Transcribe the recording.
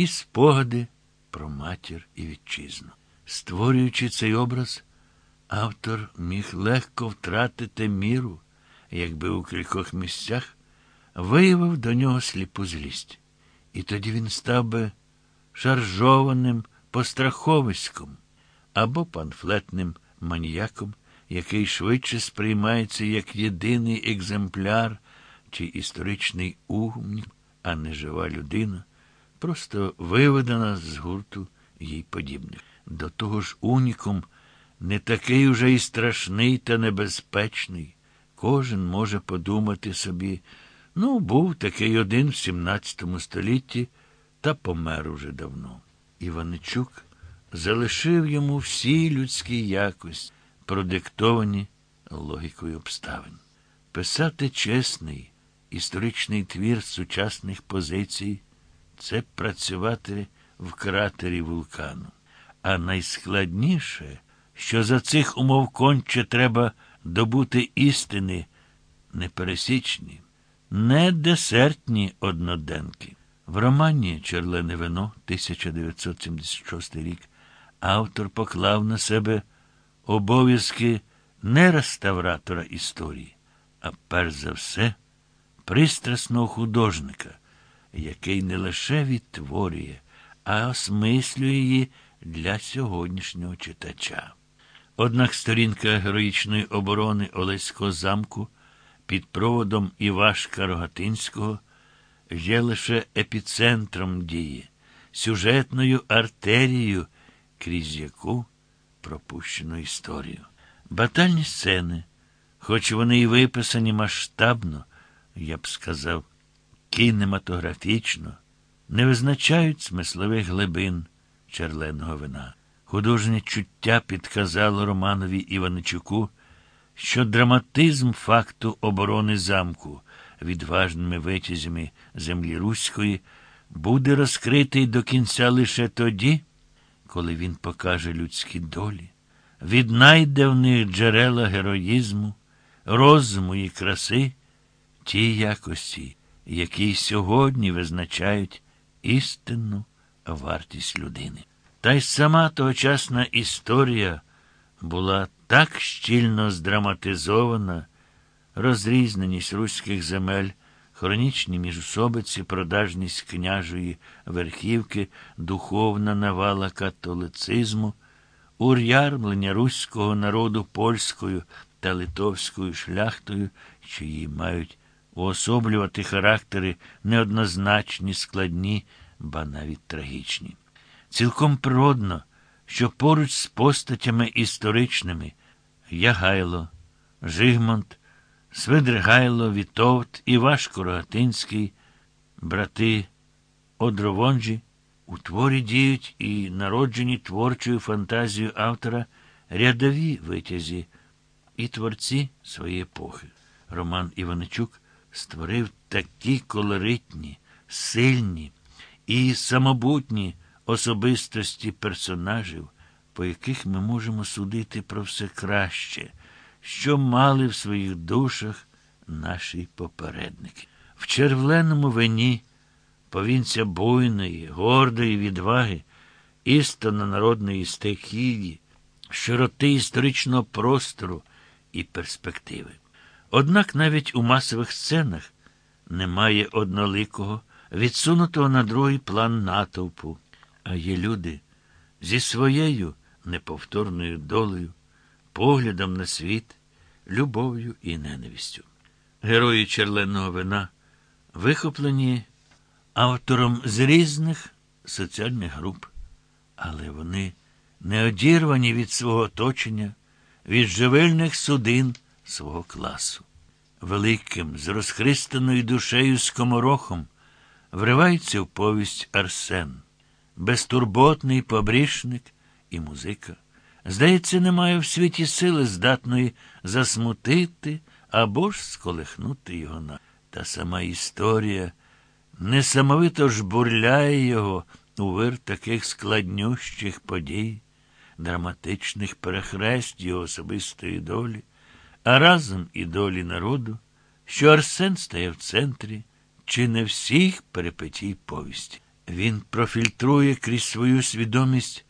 і спогади про матір і вітчизну. Створюючи цей образ, автор міг легко втратити міру, якби у кількох місцях виявив до нього сліпу злість. І тоді він став би шаржованим постраховиськом або панфлетним маніяком, який швидше сприймається як єдиний екземпляр чи історичний умник, а не жива людина, просто виведена з гурту їй подібних. До того ж, унікум не такий уже і страшний та небезпечний. Кожен може подумати собі, ну, був такий один в XVII столітті та помер уже давно. Іваничук залишив йому всі людські якості, продиктовані логікою обставин. Писати чесний, історичний твір сучасних позицій це працювати в кратері вулкану. А найскладніше, що за цих умов конче треба добути істини непересічні, не десертні одноденки. В романі Черлене вино 1976 рік автор поклав на себе обов'язки не реставратора історії, а перш за все пристрасного художника, який не лише відтворює, а осмислює її для сьогоднішнього читача. Однак сторінка героїчної оборони Олеського замку під проводом Івашка Рогатинського є лише епіцентром дії, сюжетною артерією, крізь яку пропущено історію. Батальні сцени, хоч вони й виписані масштабно, я б сказав, кінематографічно, не визначають смислових глибин черленого вина. Художнє чуття підказало Романові Іваничуку, що драматизм факту оборони замку відважними витязями землі Руської буде розкритий до кінця лише тоді, коли він покаже людські долі, віднайде в них джерела героїзму, розуму і краси, ті якості, які сьогодні визначають істинну вартість людини. Та й сама тогочасна історія була так щільно здраматизована, розрізненість руських земель, хронічні міжособиці, продажність княжої верхівки, духовна навала католицизму, ур'ярмлення руського народу польською та литовською шляхтою, що її мають уособлювати характери неоднозначні, складні, ба навіть трагічні. Цілком природно, що поруч з постатями історичними Ягайло, Жигмонт, Свидригайло, Вітовт, Івашко Рогатинський, брати Одровонжі, у творі діють і народжені творчою фантазією автора рядові витязі і творці своєї епохи. Роман Іваничук створив такі колоритні, сильні і самобутні особистості персонажів, по яких ми можемо судити про все краще, що мали в своїх душах наші попередники. В червленому вині повінця буйної, гордої відваги, істинно народної стихії, широти історичного простору і перспективи. Однак навіть у масових сценах немає одноликого, відсунутого на другий план натовпу, а є люди зі своєю неповторною долею, поглядом на світ, любов'ю і ненавистю. Герої черленого вина вихоплені автором з різних соціальних груп, але вони не одірвані від свого оточення, від живильних судин свого класу. Великим, з розхристаною душею скоморохом вривається в повість Арсен, безтурботний побрішник і музика. Здається, немає в світі сили, здатної засмутити або ж сколихнути його на. Та сама історія несамовито жбурляє його у вир таких складнющих подій, драматичних перехрест його особистої долі, а разом і долі народу, що Арсен стає в центрі, чи не всіх перепетій повісті. Він профільтрує крізь свою свідомість